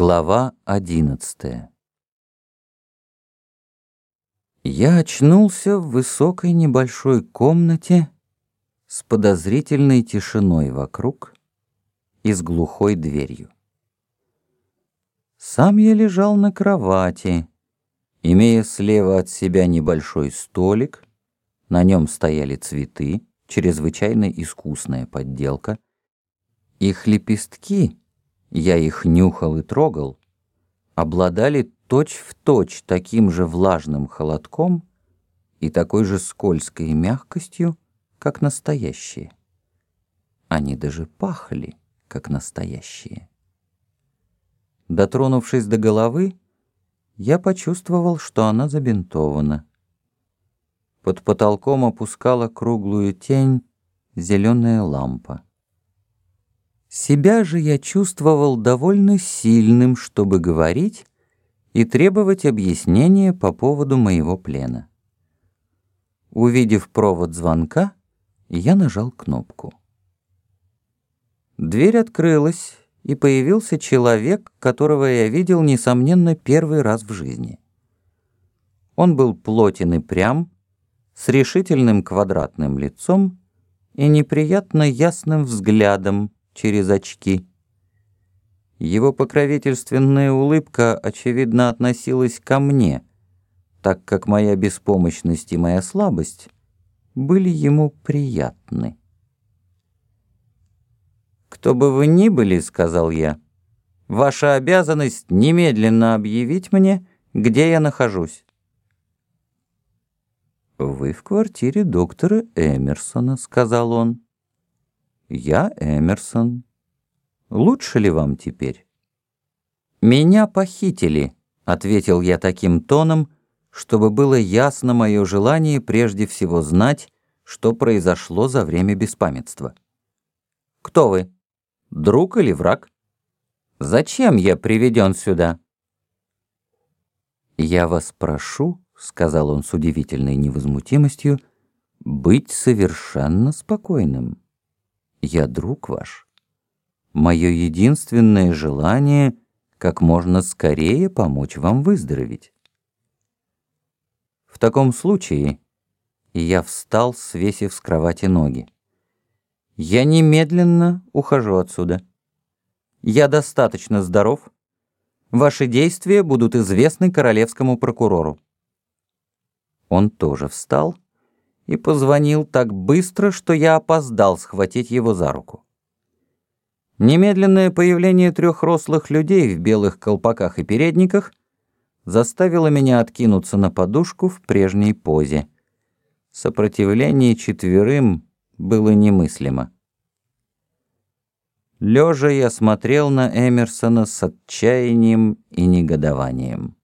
Глава одиннадцатая Я очнулся в высокой небольшой комнате с подозрительной тишиной вокруг и с глухой дверью. Сам я лежал на кровати, имея слева от себя небольшой столик, на нем стояли цветы, чрезвычайно искусная подделка, их лепестки — я их нюхал и трогал, обладали точь-в-точь точь таким же влажным холодком и такой же скользкой мягкостью, как настоящие. Они даже пахли, как настоящие. Дотронувшись до головы, я почувствовал, что она забинтована. Под потолком опускала круглую тень зеленая лампа. Себя же я чувствовал довольно сильным, чтобы говорить и требовать объяснения по поводу моего плена. Увидев провод звонка, я нажал кнопку. Дверь открылась, и появился человек, которого я видел, несомненно, первый раз в жизни. Он был плотен и прям, с решительным квадратным лицом и неприятно ясным взглядом, через очки. Его покровительственная улыбка, очевидно, относилась ко мне, так как моя беспомощность и моя слабость были ему приятны. «Кто бы вы ни были, — сказал я, — ваша обязанность немедленно объявить мне, где я нахожусь». «Вы в квартире доктора Эмерсона», — сказал он. «Я Эмерсон. Лучше ли вам теперь?» «Меня похитили», — ответил я таким тоном, чтобы было ясно мое желание прежде всего знать, что произошло за время беспамятства. «Кто вы? Друг или враг? Зачем я приведен сюда?» «Я вас прошу», — сказал он с удивительной невозмутимостью, — «быть совершенно спокойным». Я друг ваш. Мое единственное желание — как можно скорее помочь вам выздороветь. В таком случае я встал, свесив с кровати ноги. Я немедленно ухожу отсюда. Я достаточно здоров. Ваши действия будут известны королевскому прокурору. Он тоже встал и позвонил так быстро, что я опоздал схватить его за руку. Немедленное появление трех рослых людей в белых колпаках и передниках заставило меня откинуться на подушку в прежней позе. Сопротивление четверым было немыслимо. Лежа я смотрел на Эмерсона с отчаянием и негодованием.